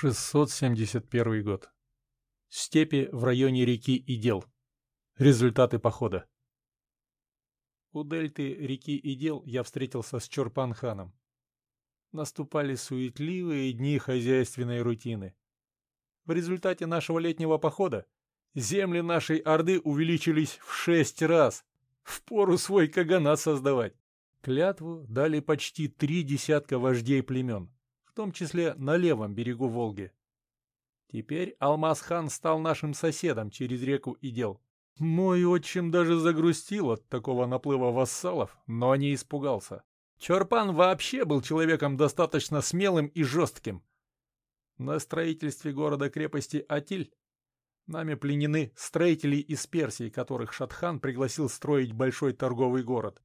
671 год. Степи в районе реки Идел. Результаты похода. У дельты реки Идел я встретился с Чорпан-ханом. Наступали суетливые дни хозяйственной рутины. В результате нашего летнего похода земли нашей Орды увеличились в шесть раз. Впору свой каганат создавать. Клятву дали почти три десятка вождей племен в том числе на левом берегу Волги. Теперь Алмаз-хан стал нашим соседом через реку Идел. Мой отчим даже загрустил от такого наплыва вассалов, но не испугался. Чорпан вообще был человеком достаточно смелым и жестким. На строительстве города-крепости Атиль нами пленены строители из Персии, которых Шатхан пригласил строить большой торговый город.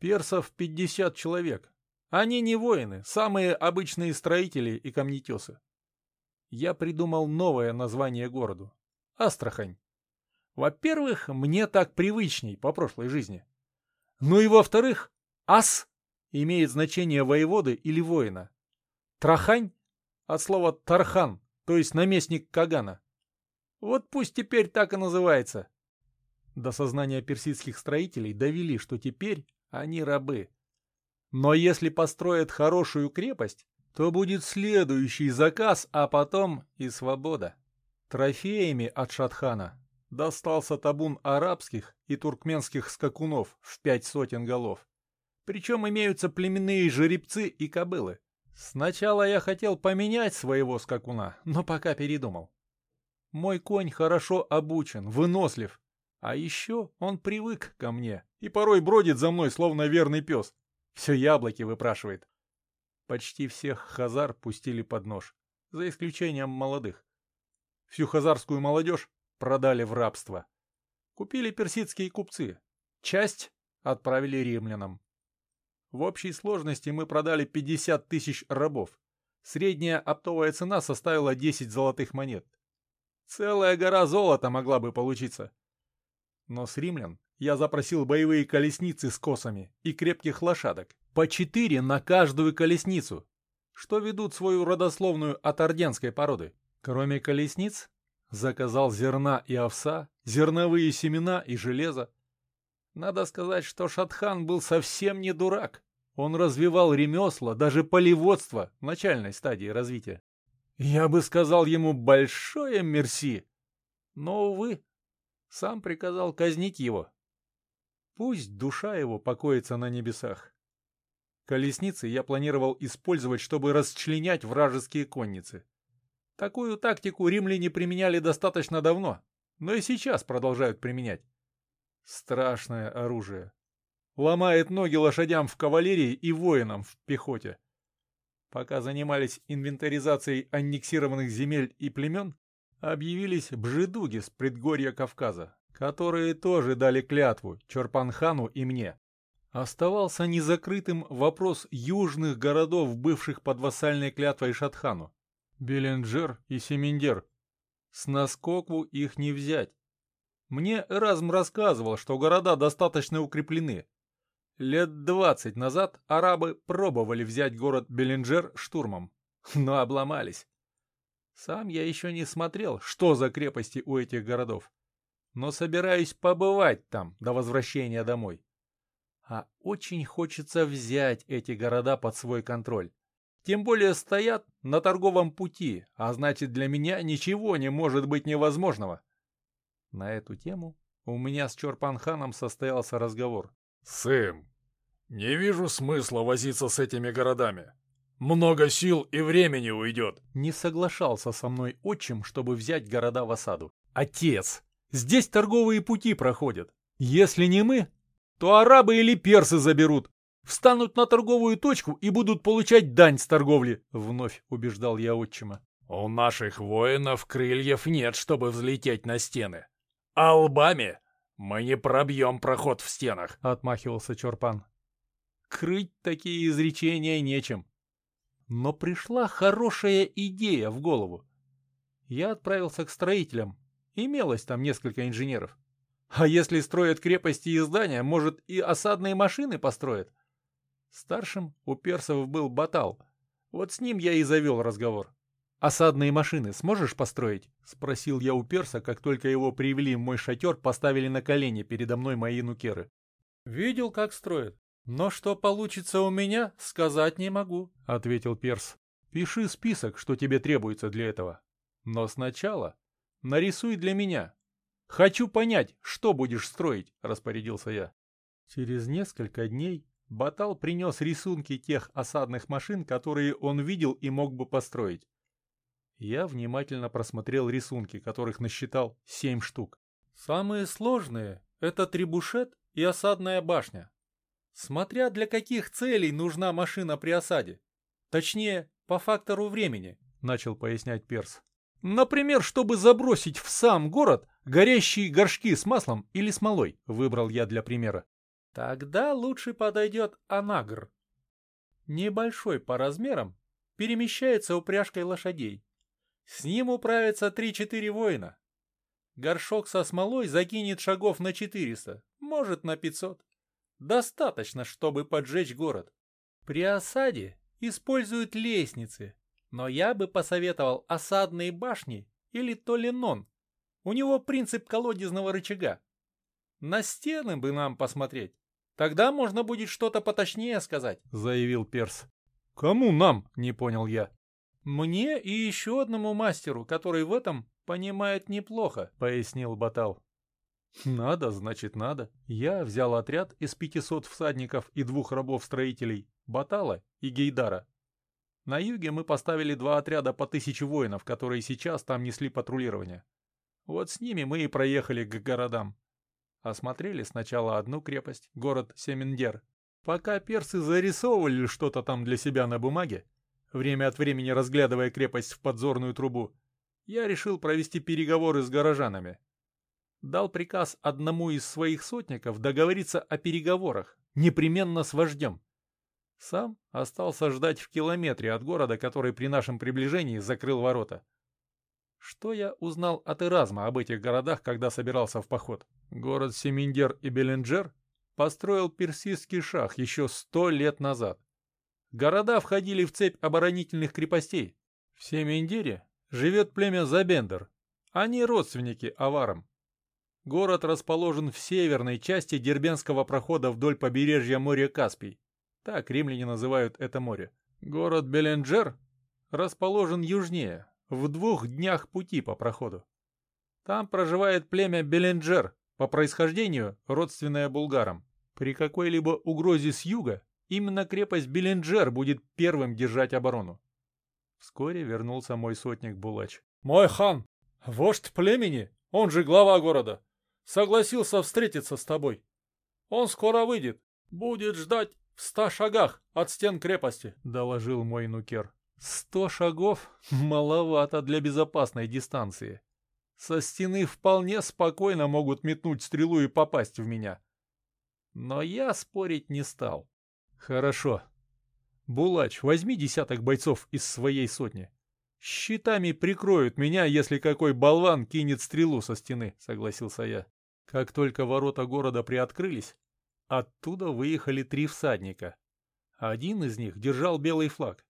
Персов 50 человек, они не воины, самые обычные строители и камнетесы. Я придумал новое название городу. Астрахань. Во-первых, мне так привычней по прошлой жизни. Ну и во-вторых, ас имеет значение воеводы или воина. Трахань от слова тархан, то есть наместник Кагана. Вот пусть теперь так и называется. До сознания персидских строителей довели, что теперь они рабы. Но если построят хорошую крепость, то будет следующий заказ, а потом и свобода. Трофеями от Шатхана достался табун арабских и туркменских скакунов в пять сотен голов. Причем имеются племенные жеребцы и кобылы. Сначала я хотел поменять своего скакуна, но пока передумал. Мой конь хорошо обучен, вынослив, а еще он привык ко мне и порой бродит за мной, словно верный пес. Все яблоки выпрашивает. Почти всех хазар пустили под нож, за исключением молодых. Всю хазарскую молодежь продали в рабство. Купили персидские купцы. Часть отправили римлянам. В общей сложности мы продали 50 тысяч рабов. Средняя оптовая цена составила 10 золотых монет. Целая гора золота могла бы получиться. Но с римлян я запросил боевые колесницы с косами и крепких лошадок, по четыре на каждую колесницу, что ведут свою родословную от орденской породы. Кроме колесниц, заказал зерна и овса, зерновые семена и железо. Надо сказать, что Шатхан был совсем не дурак. Он развивал ремесла, даже полеводство в начальной стадии развития. Я бы сказал ему большое мерси. Но, увы, сам приказал казнить его, Пусть душа его покоится на небесах. Колесницы я планировал использовать, чтобы расчленять вражеские конницы. Такую тактику римляне применяли достаточно давно, но и сейчас продолжают применять. Страшное оружие. Ломает ноги лошадям в кавалерии и воинам в пехоте. Пока занимались инвентаризацией аннексированных земель и племен, объявились бжедуги с предгорья Кавказа, которые тоже дали клятву Чорпанхану и мне. Оставался незакрытым вопрос южных городов, бывших под вассальной клятвой Шатхану. Беленджер и Семендер. С наскоку их не взять. Мне Эразм рассказывал, что города достаточно укреплены. Лет двадцать назад арабы пробовали взять город Беленджер штурмом, но обломались. Сам я еще не смотрел, что за крепости у этих городов но собираюсь побывать там до возвращения домой. А очень хочется взять эти города под свой контроль. Тем более стоят на торговом пути, а значит для меня ничего не может быть невозможного. На эту тему у меня с Чорпанханом состоялся разговор. «Сын, не вижу смысла возиться с этими городами. Много сил и времени уйдет». Не соглашался со мной отчим, чтобы взять города в осаду. «Отец, Здесь торговые пути проходят. Если не мы, то арабы или персы заберут. Встанут на торговую точку и будут получать дань с торговли, вновь убеждал я отчима. У наших воинов крыльев нет, чтобы взлететь на стены. А лбами мы не пробьем проход в стенах, отмахивался Чорпан. Крыть такие изречения нечем. Но пришла хорошая идея в голову. Я отправился к строителям, Имелось там несколько инженеров. А если строят крепости и здания, может и осадные машины построят? Старшим у персов был Батал. Вот с ним я и завел разговор. осадные машины сможешь построить?» — спросил я у перса, как только его привели в мой шатер, поставили на колени передо мной мои нукеры. «Видел, как строят. Но что получится у меня, сказать не могу», — ответил перс. «Пиши список, что тебе требуется для этого. Но сначала нарисуй для меня. Хочу понять, что будешь строить», — распорядился я. Через несколько дней Батал принес рисунки тех осадных машин, которые он видел и мог бы построить. Я внимательно просмотрел рисунки, которых насчитал семь штук. Самые сложные — это трибушет и осадная башня. Смотря для каких целей нужна машина при осаде. Точнее, по фактору времени, — начал пояснять Перс. Например, чтобы забросить в сам город горящие горшки с маслом или смолой, выбрал я для примера. Тогда лучше подойдет анагр. Небольшой по размерам, перемещается упряжкой лошадей. С ним управятся три-четыре воина. Горшок со смолой закинет шагов на 400, может на 500. Достаточно, чтобы поджечь город. При осаде используют лестницы, но я бы посоветовал осадные башни или толинон. У него принцип колодезного рычага. На стены бы нам посмотреть. Тогда можно будет что-то поточнее сказать», — заявил Перс. «Кому нам?» — не понял я. «Мне и еще одному мастеру, который в этом понимает неплохо», — пояснил Батал. «Надо, значит, надо». Я взял отряд из 500 всадников и двух рабов-строителей, Батала и Гейдара. На юге мы поставили два отряда по тысяче воинов, которые сейчас там несли патрулирование. Вот с ними мы и проехали к городам. Осмотрели сначала одну крепость, город Семендер. Пока персы зарисовывали что-то там для себя на бумаге, время от времени разглядывая крепость в подзорную трубу, я решил провести переговоры с горожанами. Дал приказ одному из своих сотников договориться о переговорах, непременно с вождем. Сам остался ждать в километре от города, который при нашем приближении закрыл ворота. Что я узнал от Эразма об этих городах, когда собирался в поход? Город Семиндер и Беленджер построил персидский шах еще сто лет назад. Города входили в цепь оборонительных крепостей. В Семиндере живет племя Забендер. Они родственники аварам. Город расположен в северной части Дербенского прохода вдоль побережья моря Каспий. Так римляне называют это море. Город Беленджер расположен южнее, в двух днях пути по проходу. Там проживает племя Беленджер, по происхождению родственное булгарам. При какой-либо угрозе с юга именно крепость Беленджер будет первым держать оборону. Вскоре вернулся мой сотник Булач. «Мой хан, вождь племени, он же глава города, согласился встретиться с тобой. Он скоро выйдет, будет ждать в ста шагах от стен крепости», — доложил мой нукер. Сто шагов маловато для безопасной дистанции. Со стены вполне спокойно могут метнуть стрелу и попасть в меня. Но я спорить не стал. Хорошо. Булач, возьми десяток бойцов из своей сотни. Щитами прикроют меня, если какой болван кинет стрелу со стены, согласился я. Как только ворота города приоткрылись, оттуда выехали три всадника. Один из них держал белый флаг.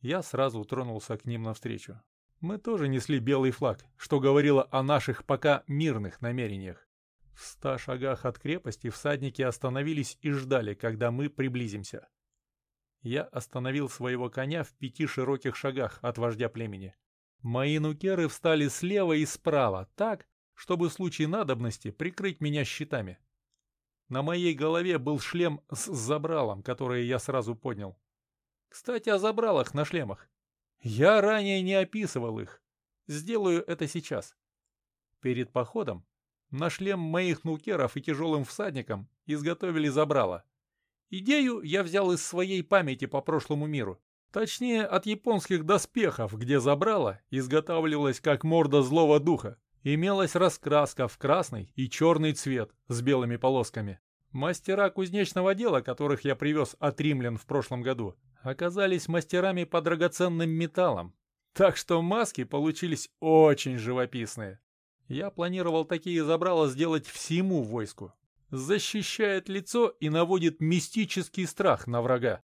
Я сразу тронулся к ним навстречу. Мы тоже несли белый флаг, что говорило о наших пока мирных намерениях. В ста шагах от крепости всадники остановились и ждали, когда мы приблизимся. Я остановил своего коня в пяти широких шагах от вождя племени. Мои нукеры встали слева и справа, так, чтобы в случае надобности прикрыть меня щитами. На моей голове был шлем с забралом, который я сразу поднял. Кстати, о забралах на шлемах. Я ранее не описывал их. Сделаю это сейчас. Перед походом на шлем моих нукеров и тяжелым всадникам изготовили забрала. Идею я взял из своей памяти по прошлому миру. Точнее, от японских доспехов, где забрала изготавливалась как морда злого духа. Имелась раскраска в красный и черный цвет с белыми полосками. Мастера кузнечного дела, которых я привез от римлян в прошлом году, оказались мастерами по драгоценным металлам, так что маски получились очень живописные. Я планировал такие забрала сделать всему войску. Защищает лицо и наводит мистический страх на врага.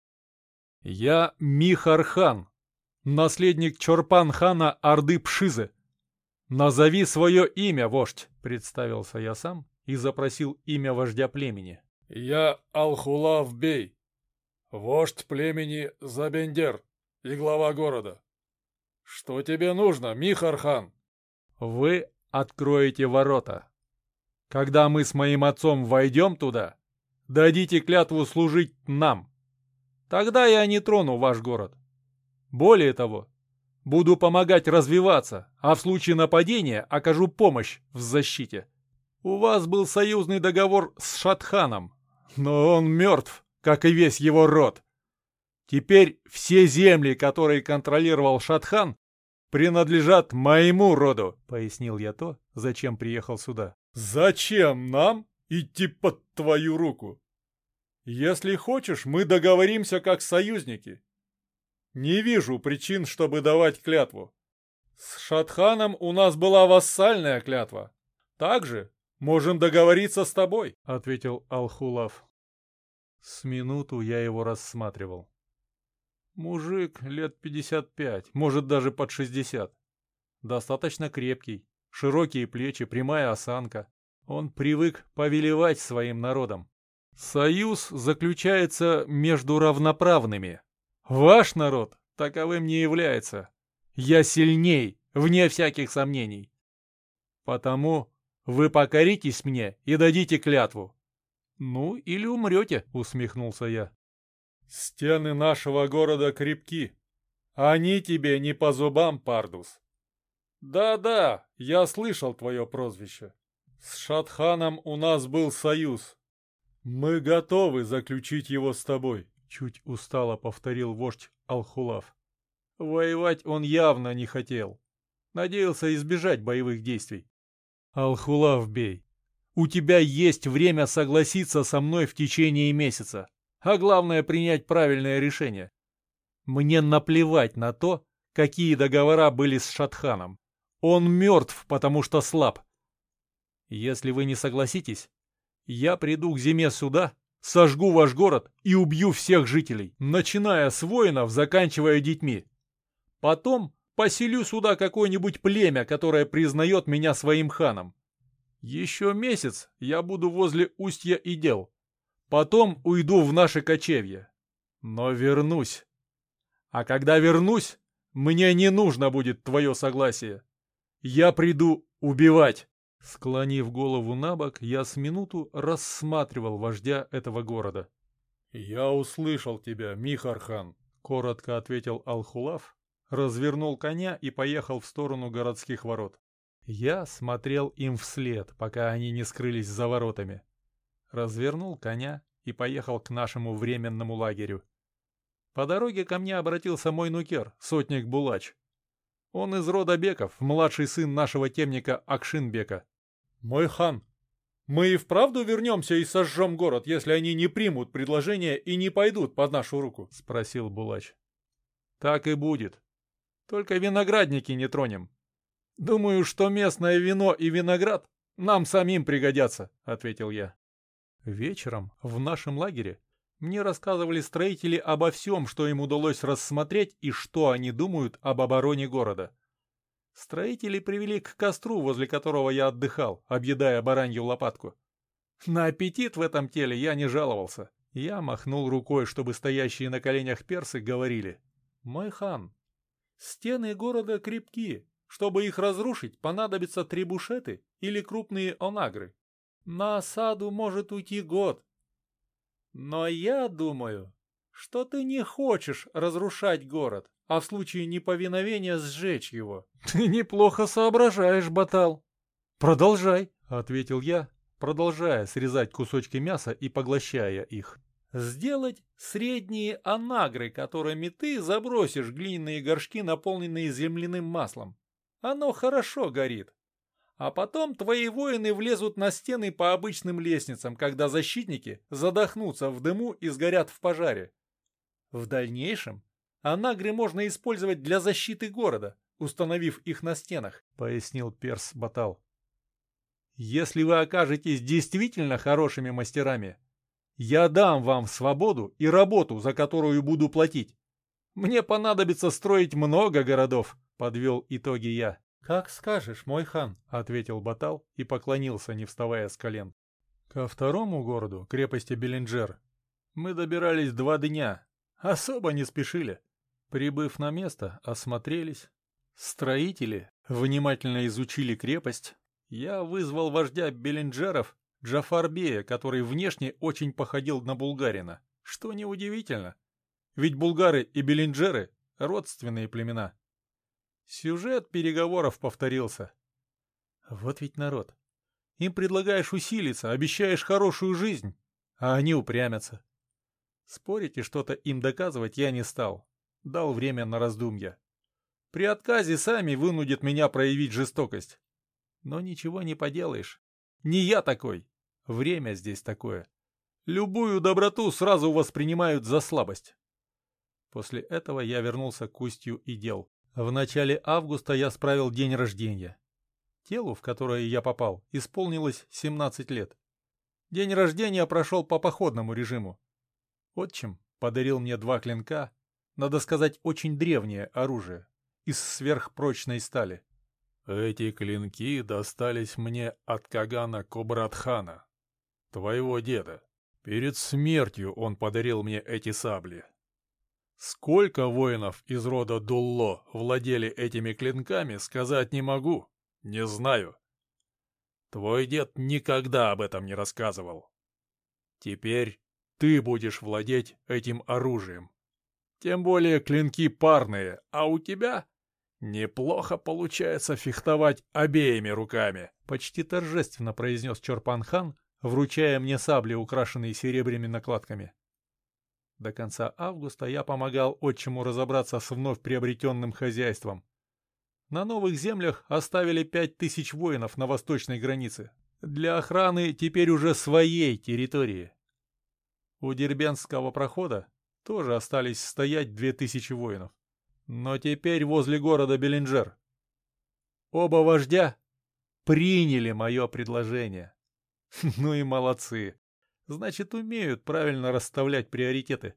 Я Михархан, наследник Чорпан-хана Орды Пшизы. Назови свое имя, вождь, представился я сам и запросил имя вождя племени. Я Алхулав Бей, вождь племени Забендер и глава города. Что тебе нужно, Михархан? Вы откроете ворота. Когда мы с моим отцом войдем туда, дадите клятву служить нам. Тогда я не трону ваш город. Более того, буду помогать развиваться, а в случае нападения окажу помощь в защите. У вас был союзный договор с Шатханом, но он мертв, как и весь его род. Теперь все земли, которые контролировал Шатхан, принадлежат моему роду», — пояснил я то, зачем приехал сюда. «Зачем нам идти под твою руку? Если хочешь, мы договоримся как союзники. Не вижу причин, чтобы давать клятву. С Шатханом у нас была вассальная клятва. Также можем договориться с тобой», — ответил Алхулав. С минуту я его рассматривал. Мужик лет 55, может даже под 60. Достаточно крепкий, широкие плечи, прямая осанка. Он привык повелевать своим народом. Союз заключается между равноправными. Ваш народ таковым не является. Я сильней, вне всяких сомнений. Потому вы покоритесь мне и дадите клятву. Ну, или умрете, усмехнулся я. Стены нашего города крепки. Они тебе не по зубам, Пардус. Да-да, я слышал твое прозвище. С Шатханом у нас был союз. Мы готовы заключить его с тобой, чуть устало повторил вождь Алхулав. Воевать он явно не хотел. Надеялся избежать боевых действий. Алхулав бей, у тебя есть время согласиться со мной в течение месяца а главное принять правильное решение. Мне наплевать на то, какие договора были с Шатханом. Он мертв, потому что слаб. Если вы не согласитесь, я приду к зиме сюда, сожгу ваш город и убью всех жителей, начиная с воинов, заканчивая детьми. Потом поселю сюда какое-нибудь племя, которое признает меня своим ханом. Еще месяц я буду возле устья и дел. Потом уйду в наше кочевье. Но вернусь. А когда вернусь, мне не нужно будет твое согласие. Я приду убивать. Склонив голову на бок, я с минуту рассматривал вождя этого города. «Я услышал тебя, Михархан», — коротко ответил Алхулав, развернул коня и поехал в сторону городских ворот. Я смотрел им вслед, пока они не скрылись за воротами развернул коня и поехал к нашему временному лагерю. По дороге ко мне обратился мой нукер, сотник Булач. Он из рода Беков, младший сын нашего темника Акшинбека. «Мой хан, мы и вправду вернемся и сожжем город, если они не примут предложение и не пойдут под нашу руку?» — спросил Булач. «Так и будет. Только виноградники не тронем. Думаю, что местное вино и виноград нам самим пригодятся», — ответил я. Вечером в нашем лагере мне рассказывали строители обо всем, что им удалось рассмотреть и что они думают об обороне города. Строители привели к костру, возле которого я отдыхал, объедая баранью лопатку. На аппетит в этом теле я не жаловался. Я махнул рукой, чтобы стоящие на коленях персы говорили. «Мой хан, стены города крепки. Чтобы их разрушить, понадобятся трибушеты или крупные онагры. На осаду может уйти год. Но я думаю, что ты не хочешь разрушать город, а в случае неповиновения сжечь его. Ты неплохо соображаешь, Батал. Продолжай, ответил я, продолжая срезать кусочки мяса и поглощая их. Сделать средние анагры, которыми ты забросишь глиняные горшки, наполненные земляным маслом. Оно хорошо горит. А потом твои воины влезут на стены по обычным лестницам, когда защитники задохнутся в дыму и сгорят в пожаре. В дальнейшем анагры можно использовать для защиты города, установив их на стенах, пояснил Перс Батал. Если вы окажетесь действительно хорошими мастерами, я дам вам свободу и работу, за которую буду платить. Мне понадобится строить много городов, подвел итоги я. «Как скажешь, мой хан», — ответил Батал и поклонился, не вставая с колен. Ко второму городу, крепости Белинджер, мы добирались два дня. Особо не спешили. Прибыв на место, осмотрелись. Строители внимательно изучили крепость. Я вызвал вождя Белинджеров Джафарбея, который внешне очень походил на булгарина. Что неудивительно. Ведь булгары и белинджеры — родственные племена. Сюжет переговоров повторился. Вот ведь народ. Им предлагаешь усилиться, обещаешь хорошую жизнь, а они упрямятся. Спорить и что-то им доказывать я не стал. Дал время на раздумья. При отказе сами вынудят меня проявить жестокость. Но ничего не поделаешь. Не я такой. Время здесь такое. Любую доброту сразу воспринимают за слабость. После этого я вернулся к устью и дел. В начале августа я справил день рождения. Телу, в которое я попал, исполнилось 17 лет. День рождения прошел по походному режиму. Отчим подарил мне два клинка, надо сказать, очень древнее оружие, из сверхпрочной стали. Эти клинки достались мне от Кагана Кобратхана, твоего деда. Перед смертью он подарил мне эти сабли. Сколько воинов из рода Дулло владели этими клинками, сказать не могу, не знаю. Твой дед никогда об этом не рассказывал. Теперь ты будешь владеть этим оружием. Тем более клинки парные, а у тебя неплохо получается фехтовать обеими руками. Почти торжественно произнес Чорпан-хан, вручая мне сабли, украшенные серебряными накладками. До конца августа я помогал отчиму разобраться с вновь приобретенным хозяйством. На новых землях оставили пять тысяч воинов на восточной границе. Для охраны теперь уже своей территории. У Дербенского прохода тоже остались стоять две тысячи воинов. Но теперь возле города Белинджер. Оба вождя приняли мое предложение. Ну и молодцы. Значит, умеют правильно расставлять приоритеты.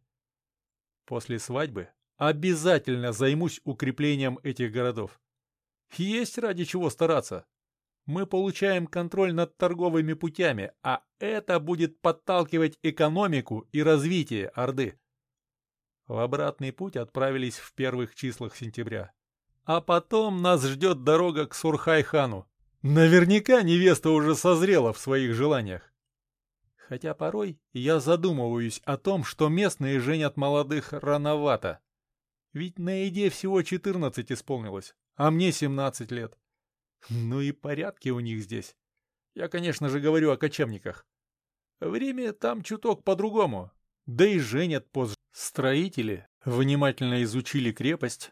После свадьбы обязательно займусь укреплением этих городов. Есть ради чего стараться. Мы получаем контроль над торговыми путями, а это будет подталкивать экономику и развитие Орды. В обратный путь отправились в первых числах сентября. А потом нас ждет дорога к Сурхай-хану. Наверняка невеста уже созрела в своих желаниях. Хотя порой я задумываюсь о том, что местные женят молодых рановато. Ведь на еде всего 14 исполнилось, а мне 17 лет. Ну и порядки у них здесь. Я, конечно же, говорю о кочевниках. Время там чуток по-другому. Да и женят позже. Строители внимательно изучили крепость,